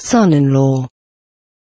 son-in-law.